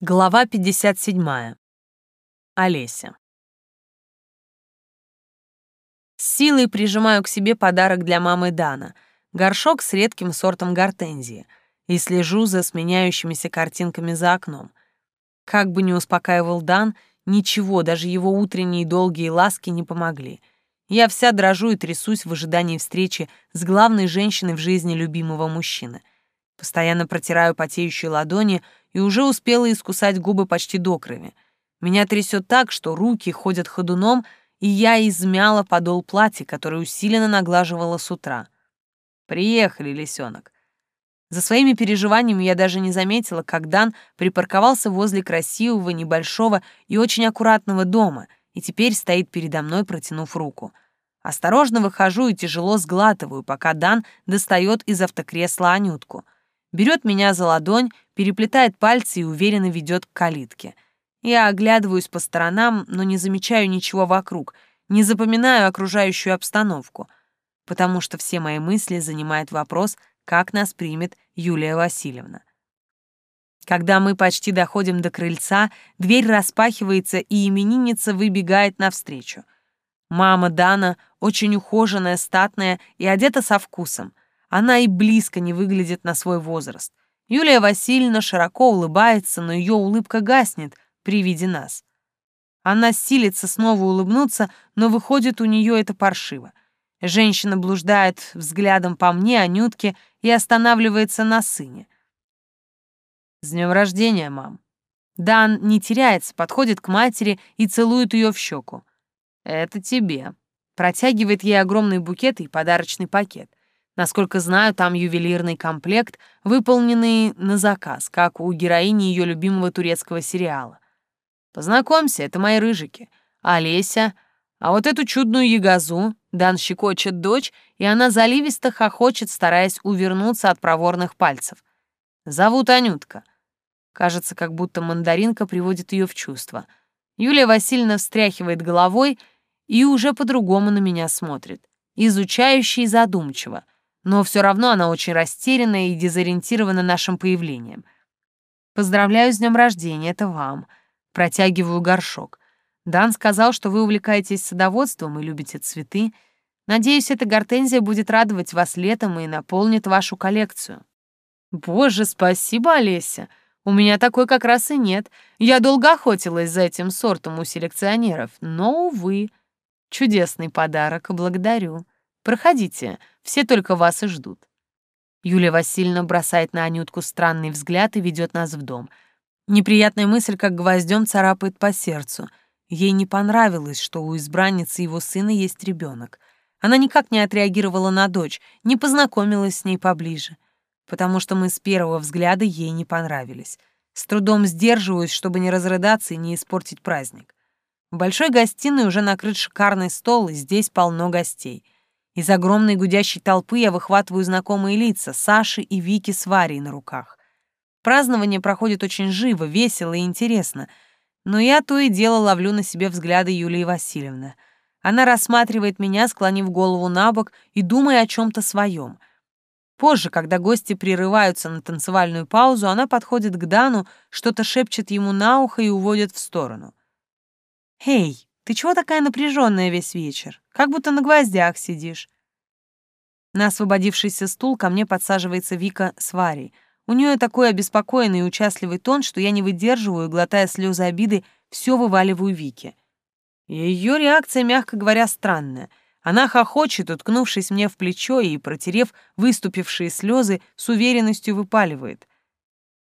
Глава 57. Олеся. С силой прижимаю к себе подарок для мамы Дана — горшок с редким сортом гортензии, и слежу за сменяющимися картинками за окном. Как бы ни успокаивал Дан, ничего, даже его утренние долгие ласки не помогли. Я вся дрожу и трясусь в ожидании встречи с главной женщиной в жизни любимого мужчины. Постоянно протираю потеющие ладони — и уже успела искусать губы почти до крови. Меня трясет так, что руки ходят ходуном, и я измяла подол платья, которое усиленно наглаживала с утра. «Приехали, лисенок». За своими переживаниями я даже не заметила, как Дан припарковался возле красивого, небольшого и очень аккуратного дома и теперь стоит передо мной, протянув руку. Осторожно выхожу и тяжело сглатываю, пока Дан достает из автокресла Анютку — берет меня за ладонь, переплетает пальцы и уверенно ведет к калитке. Я оглядываюсь по сторонам, но не замечаю ничего вокруг, не запоминаю окружающую обстановку, потому что все мои мысли занимает вопрос, как нас примет Юлия Васильевна. Когда мы почти доходим до крыльца, дверь распахивается, и именинница выбегает навстречу. Мама Дана очень ухоженная, статная и одета со вкусом. Она и близко не выглядит на свой возраст. Юлия Васильевна широко улыбается, но ее улыбка гаснет при виде нас. Она силится снова улыбнуться, но выходит у нее это паршиво. Женщина блуждает взглядом по мне, Анютке, и останавливается на сыне. «С днем рождения, мам!» Дан не теряется, подходит к матери и целует ее в щеку. «Это тебе». Протягивает ей огромный букет и подарочный пакет. Насколько знаю, там ювелирный комплект, выполненный на заказ, как у героини ее любимого турецкого сериала. Познакомься, это мои рыжики. Олеся. А вот эту чудную ягозу Дан щекочет дочь, и она заливисто хохочет, стараясь увернуться от проворных пальцев. Зовут Анютка. Кажется, как будто мандаринка приводит ее в чувство. Юлия Васильевна встряхивает головой и уже по-другому на меня смотрит. Изучающе и задумчиво — но все равно она очень растеряна и дезориентирована нашим появлением. Поздравляю с днем рождения, это вам. Протягиваю горшок. Дан сказал, что вы увлекаетесь садоводством и любите цветы. Надеюсь, эта гортензия будет радовать вас летом и наполнит вашу коллекцию. Боже, спасибо, Олеся. У меня такой как раз и нет. Я долго охотилась за этим сортом у селекционеров, но, увы. Чудесный подарок, благодарю. Проходите, все только вас и ждут». Юлия Васильевна бросает на Анютку странный взгляд и ведет нас в дом. Неприятная мысль, как гвоздем, царапает по сердцу. Ей не понравилось, что у избранницы его сына есть ребенок. Она никак не отреагировала на дочь, не познакомилась с ней поближе, потому что мы с первого взгляда ей не понравились. С трудом сдерживаюсь, чтобы не разрыдаться и не испортить праздник. В большой гостиной уже накрыт шикарный стол, и здесь полно гостей — из огромной гудящей толпы я выхватываю знакомые лица Саши и Вики с Варей на руках. Празднование проходит очень живо, весело и интересно, но я то и дело ловлю на себе взгляды Юлии Васильевны. Она рассматривает меня, склонив голову на бок и думая о чем-то своем. Позже, когда гости прерываются на танцевальную паузу, она подходит к Дану, что-то шепчет ему на ухо и уводит в сторону. «Эй, ты чего такая напряженная весь вечер? Как будто на гвоздях сидишь. На освободившийся стул ко мне подсаживается Вика с Варей. У нее такой обеспокоенный и участливый тон, что я не выдерживаю, глотая слезы обиды, все вываливаю Вике. Ее реакция, мягко говоря, странная. Она хохочет, уткнувшись мне в плечо и, протерев выступившие слезы, с уверенностью выпаливает.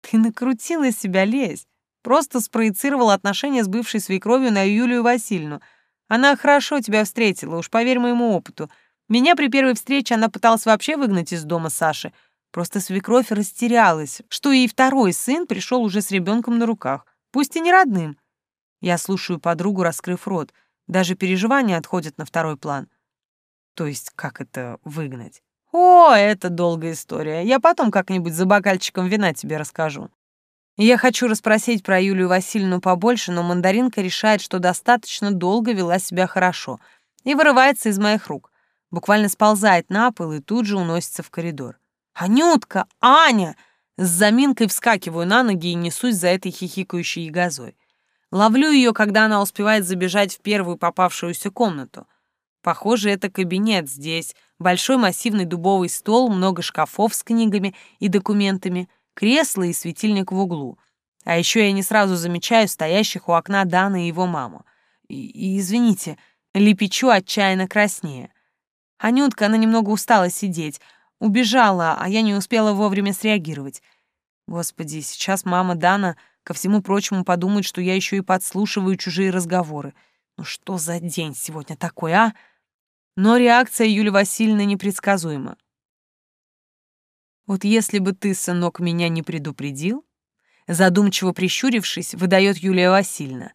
«Ты накрутила себя, лезь. Просто спроецировал отношения с бывшей свекровью на Юлию Васильевну. Она хорошо тебя встретила, уж поверь моему опыту. Меня при первой встрече она пыталась вообще выгнать из дома Саши. Просто свекровь растерялась, что и второй сын пришел уже с ребенком на руках, пусть и не родным. Я слушаю подругу, раскрыв рот. Даже переживания отходят на второй план. То есть, как это выгнать? О, это долгая история. Я потом как-нибудь за бокальчиком вина тебе расскажу. Я хочу расспросить про Юлию Васильевну побольше, но мандаринка решает, что достаточно долго вела себя хорошо, и вырывается из моих рук. Буквально сползает на пол и тут же уносится в коридор. «Анютка! Аня!» С заминкой вскакиваю на ноги и несусь за этой хихикающей ягозой. Ловлю ее, когда она успевает забежать в первую попавшуюся комнату. Похоже, это кабинет здесь. Большой массивный дубовый стол, много шкафов с книгами и документами, кресло и светильник в углу. А еще я не сразу замечаю стоящих у окна Дана и его маму. И, извините, лепечу отчаянно краснее. Анютка, она немного устала сидеть, убежала, а я не успела вовремя среагировать. Господи, сейчас мама Дана ко всему прочему подумает, что я еще и подслушиваю чужие разговоры. Ну что за день сегодня такой, а? Но реакция Юли Васильевны непредсказуема. Вот если бы ты, сынок, меня не предупредил, задумчиво прищурившись, выдает Юлия Васильевна,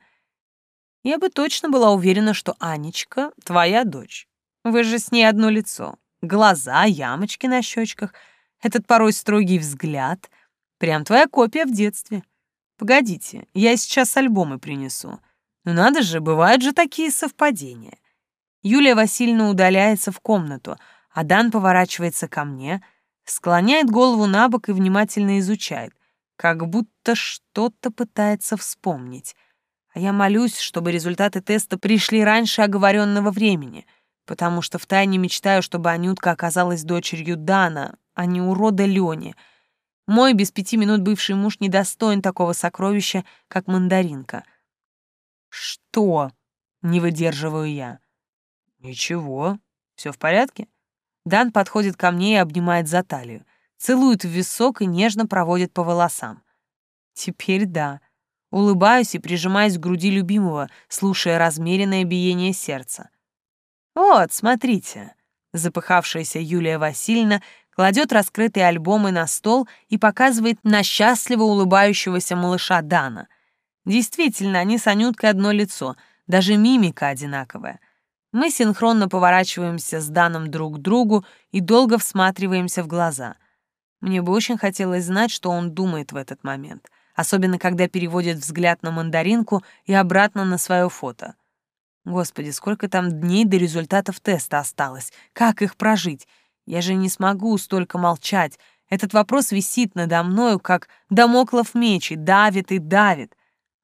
я бы точно была уверена, что Анечка — твоя дочь. Вы же с ней одно лицо. Глаза, ямочки на щечках, этот порой строгий взгляд. Прям твоя копия в детстве. Погодите, я сейчас альбомы принесу. Ну надо же, бывают же такие совпадения. Юлия Васильевна удаляется в комнату, а Дан поворачивается ко мне, склоняет голову на бок и внимательно изучает, как будто что-то пытается вспомнить. А я молюсь, чтобы результаты теста пришли раньше оговоренного времени — потому что втайне мечтаю, чтобы Анютка оказалась дочерью Дана, а не урода Лёни. Мой без пяти минут бывший муж недостоин такого сокровища, как мандаринка. «Что?» — не выдерживаю я. «Ничего, все в порядке?» Дан подходит ко мне и обнимает за талию, целует в висок и нежно проводит по волосам. Теперь да. Улыбаюсь и прижимаюсь к груди любимого, слушая размеренное биение сердца. «Вот, смотрите». Запыхавшаяся Юлия Васильевна кладет раскрытые альбомы на стол и показывает на счастливо улыбающегося малыша Дана. Действительно, они с Анюткой одно лицо, даже мимика одинаковая. Мы синхронно поворачиваемся с Даном друг к другу и долго всматриваемся в глаза. Мне бы очень хотелось знать, что он думает в этот момент, особенно когда переводит взгляд на мандаринку и обратно на свое фото. Господи, сколько там дней до результатов теста осталось? Как их прожить? Я же не смогу столько молчать. Этот вопрос висит надо мною, как домоклов меч, и давит и давит.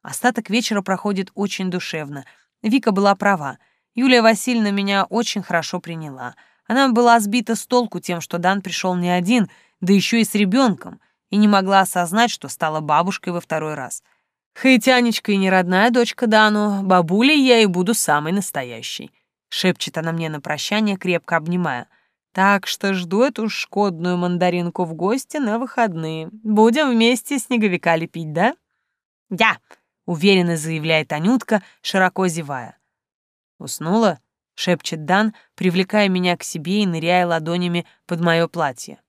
Остаток вечера проходит очень душевно. Вика была права. Юлия Васильевна меня очень хорошо приняла. Она была сбита с толку тем, что Дан пришел не один, да еще и с ребенком, и не могла осознать, что стала бабушкой во второй раз — Хоть Анечка и не родная дочка Дану, бабулей я и буду самой настоящей. Шепчет она мне на прощание, крепко обнимая. Так что жду эту шкодную мандаринку в гости на выходные. Будем вместе снеговика лепить, да? Я, уверенно заявляет Анютка, широко зевая. Уснула? шепчет Дан, привлекая меня к себе и ныряя ладонями под мое платье.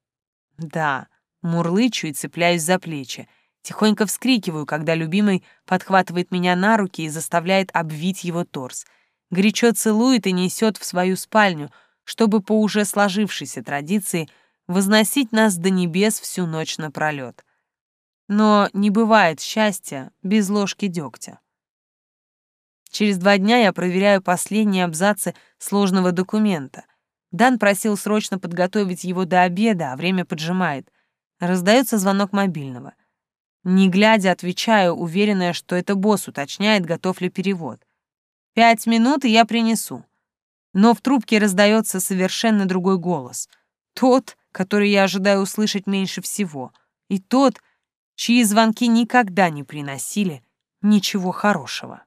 Да, мурлычу и цепляюсь за плечи. Тихонько вскрикиваю, когда любимый подхватывает меня на руки и заставляет обвить его торс. Горячо целует и несет в свою спальню, чтобы по уже сложившейся традиции возносить нас до небес всю ночь напролёт. Но не бывает счастья без ложки дегтя. Через два дня я проверяю последние абзацы сложного документа. Дан просил срочно подготовить его до обеда, а время поджимает. Раздается звонок мобильного. Не глядя, отвечаю, уверенная, что это босс уточняет, готов ли перевод. Пять минут, и я принесу. Но в трубке раздается совершенно другой голос. Тот, который я ожидаю услышать меньше всего. И тот, чьи звонки никогда не приносили ничего хорошего.